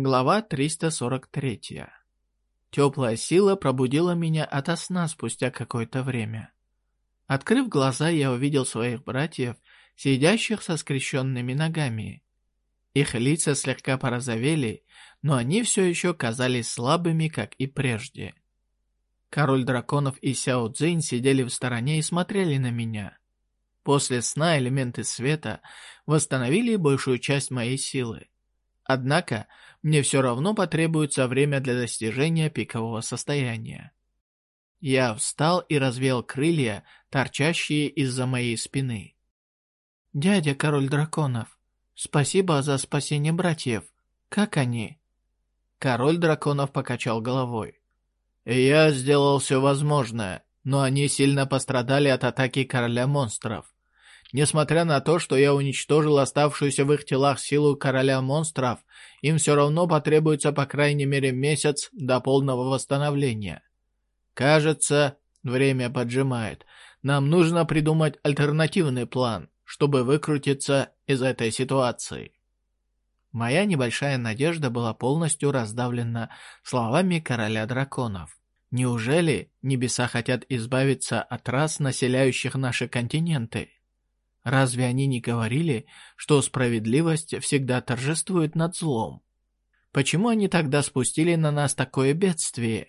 Глава 343. Теплая сила пробудила меня ото сна спустя какое-то время. Открыв глаза, я увидел своих братьев, сидящих со скрещенными ногами. Их лица слегка порозовели, но они все еще казались слабыми, как и прежде. Король драконов и Сяо Цзинь сидели в стороне и смотрели на меня. После сна элементы света восстановили большую часть моей силы. Однако, мне все равно потребуется время для достижения пикового состояния. Я встал и развел крылья, торчащие из-за моей спины. «Дядя король драконов, спасибо за спасение братьев. Как они?» Король драконов покачал головой. «Я сделал все возможное, но они сильно пострадали от атаки короля монстров. Несмотря на то, что я уничтожил оставшуюся в их телах силу короля монстров, им все равно потребуется по крайней мере месяц до полного восстановления. Кажется, время поджимает. Нам нужно придумать альтернативный план, чтобы выкрутиться из этой ситуации. Моя небольшая надежда была полностью раздавлена словами короля драконов. Неужели небеса хотят избавиться от рас, населяющих наши континенты? Разве они не говорили, что справедливость всегда торжествует над злом? Почему они тогда спустили на нас такое бедствие?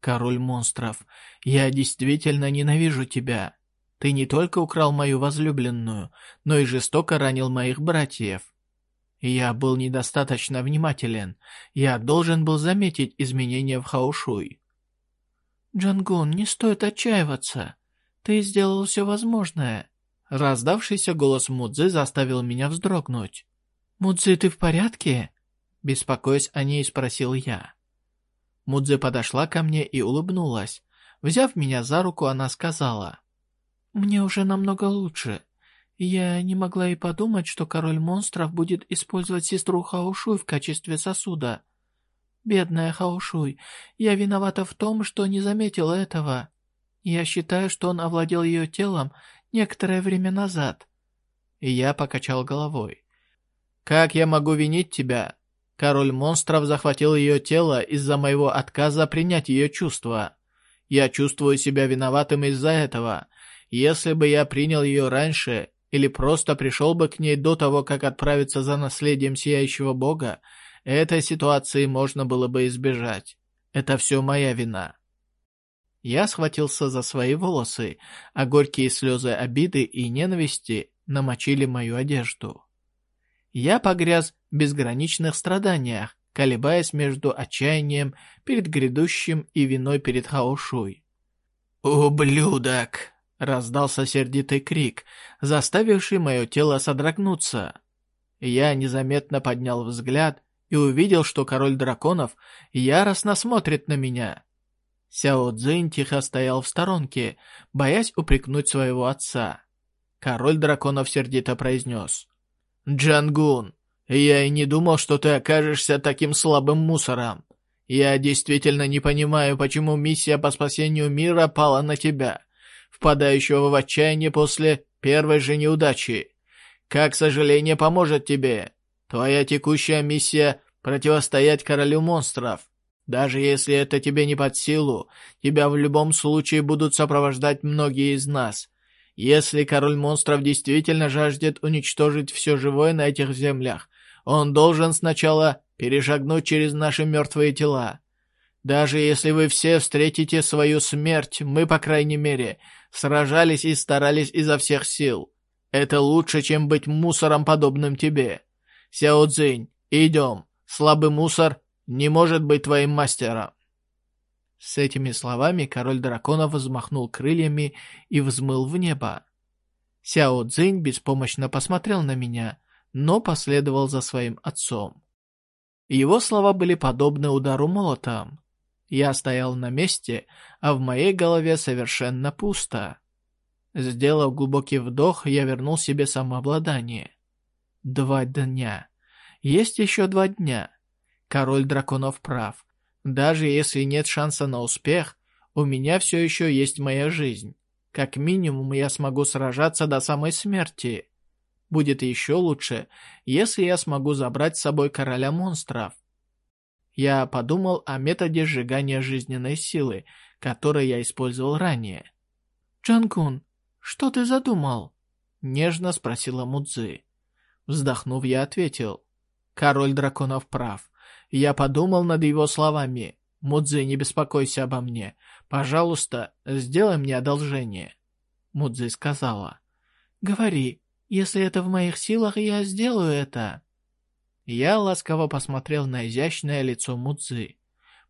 Король монстров, я действительно ненавижу тебя. Ты не только украл мою возлюбленную, но и жестоко ранил моих братьев. Я был недостаточно внимателен. Я должен был заметить изменения в Хаушуй. Джангун, не стоит отчаиваться. Ты сделал все возможное. Раздавшийся голос Мудзы заставил меня вздрогнуть. «Мудзы, ты в порядке?» Беспокоясь о ней, спросил я. Мудзе подошла ко мне и улыбнулась. Взяв меня за руку, она сказала. «Мне уже намного лучше. Я не могла и подумать, что король монстров будет использовать сестру Хаушуй в качестве сосуда. Бедная Хаушуй, я виновата в том, что не заметила этого. Я считаю, что он овладел ее телом некоторое время назад. И я покачал головой. «Как я могу винить тебя? Король монстров захватил ее тело из-за моего отказа принять ее чувства. Я чувствую себя виноватым из-за этого. Если бы я принял ее раньше, или просто пришел бы к ней до того, как отправиться за наследием Сияющего Бога, этой ситуации можно было бы избежать. Это все моя вина. Я схватился за свои волосы, а горькие слезы обиды и ненависти намочили мою одежду. Я погряз в безграничных страданиях, колебаясь между отчаянием перед грядущим и виной перед Хаошуй. «Ублюдок!» — раздался сердитый крик, заставивший мое тело содрогнуться. Я незаметно поднял взгляд и увидел, что король драконов яростно смотрит на меня. Сяо Цзинь тихо стоял в сторонке, боясь упрекнуть своего отца. Король драконов сердито произнес. «Джангун, я и не думал, что ты окажешься таким слабым мусором. Я действительно не понимаю, почему миссия по спасению мира пала на тебя, впадающего в отчаяние после первой же неудачи. Как сожаление поможет тебе? Твоя текущая миссия — противостоять королю монстров. Даже если это тебе не под силу, тебя в любом случае будут сопровождать многие из нас. Если король монстров действительно жаждет уничтожить все живое на этих землях, он должен сначала перешагнуть через наши мертвые тела. Даже если вы все встретите свою смерть, мы, по крайней мере, сражались и старались изо всех сил. Это лучше, чем быть мусором, подобным тебе. Сяо Цзинь, идем. Слабый мусор не может быть твоим мастером!» С этими словами король драконов взмахнул крыльями и взмыл в небо. Сяо Цзинь беспомощно посмотрел на меня, но последовал за своим отцом. Его слова были подобны удару молотом. Я стоял на месте, а в моей голове совершенно пусто. Сделав глубокий вдох, я вернул себе самообладание. Два дня. Есть еще два дня. Король драконов прав. Даже если нет шанса на успех, у меня все еще есть моя жизнь. Как минимум, я смогу сражаться до самой смерти. Будет еще лучше, если я смогу забрать с собой короля монстров. Я подумал о методе сжигания жизненной силы, который я использовал ранее. «Джангун, что ты задумал?» — нежно спросила Мудзи. Вздохнув, я ответил. «Король драконов прав. Я подумал над его словами. Мудзи, не беспокойся обо мне. Пожалуйста, сделай мне одолжение». Мудзи сказала. «Говори, если это в моих силах, я сделаю это». Я ласково посмотрел на изящное лицо Мудзи.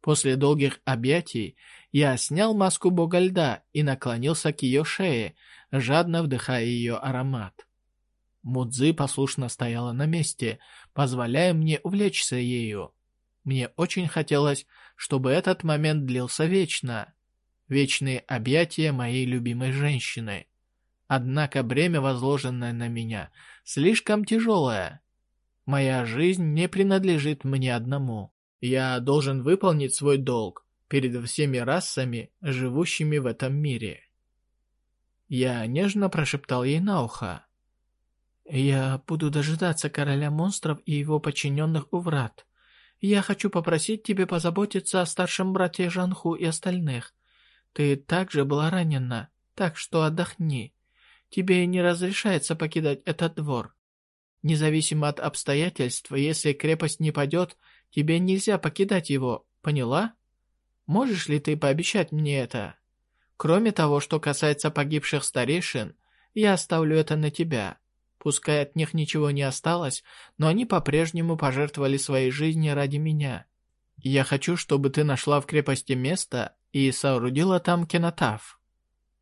После долгих объятий я снял маску бога льда и наклонился к ее шее, жадно вдыхая ее аромат. Мудзи послушно стояла на месте, позволяя мне увлечься ею. Мне очень хотелось, чтобы этот момент длился вечно. Вечные объятия моей любимой женщины. Однако бремя, возложенное на меня, слишком тяжелое. Моя жизнь не принадлежит мне одному. Я должен выполнить свой долг перед всеми расами, живущими в этом мире. Я нежно прошептал ей на ухо. «Я буду дожидаться короля монстров и его подчиненных у врат. Я хочу попросить тебя позаботиться о старшем брате Жанху и остальных. Ты также была ранена, так что отдохни. Тебе не разрешается покидать этот двор. Независимо от обстоятельств, если крепость не падет, тебе нельзя покидать его, поняла? Можешь ли ты пообещать мне это? Кроме того, что касается погибших старейшин, я оставлю это на тебя. Пускай от них ничего не осталось, но они по-прежнему пожертвовали своей жизнью ради меня. Я хочу, чтобы ты нашла в крепости место и соорудила там кинотаф.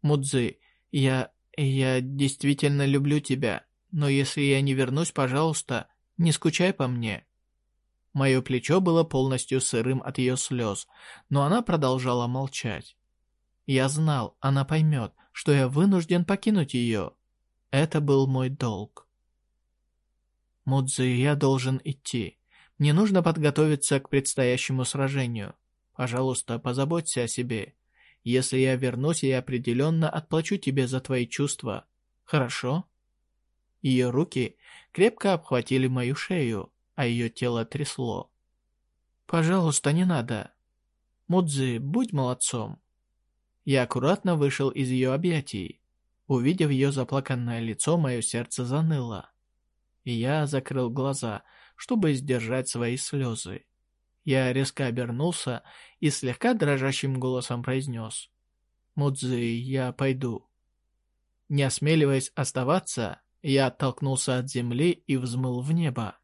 Мудзи, я «Я действительно люблю тебя, но если я не вернусь, пожалуйста, не скучай по мне». Мое плечо было полностью сырым от ее слез, но она продолжала молчать. Я знал, она поймет, что я вынужден покинуть ее. Это был мой долг. Мудзи, я должен идти. Мне нужно подготовиться к предстоящему сражению. Пожалуйста, позаботься о себе. Если я вернусь, я определенно отплачу тебе за твои чувства. Хорошо?» Ее руки крепко обхватили мою шею, а ее тело трясло. «Пожалуйста, не надо. Мудзи, будь молодцом». Я аккуратно вышел из ее объятий. Увидев ее заплаканное лицо, мое сердце заныло. И я закрыл глаза, чтобы сдержать свои слезы. Я резко обернулся и слегка дрожащим голосом произнес. «Мудзи, я пойду». Не осмеливаясь оставаться, я оттолкнулся от земли и взмыл в небо.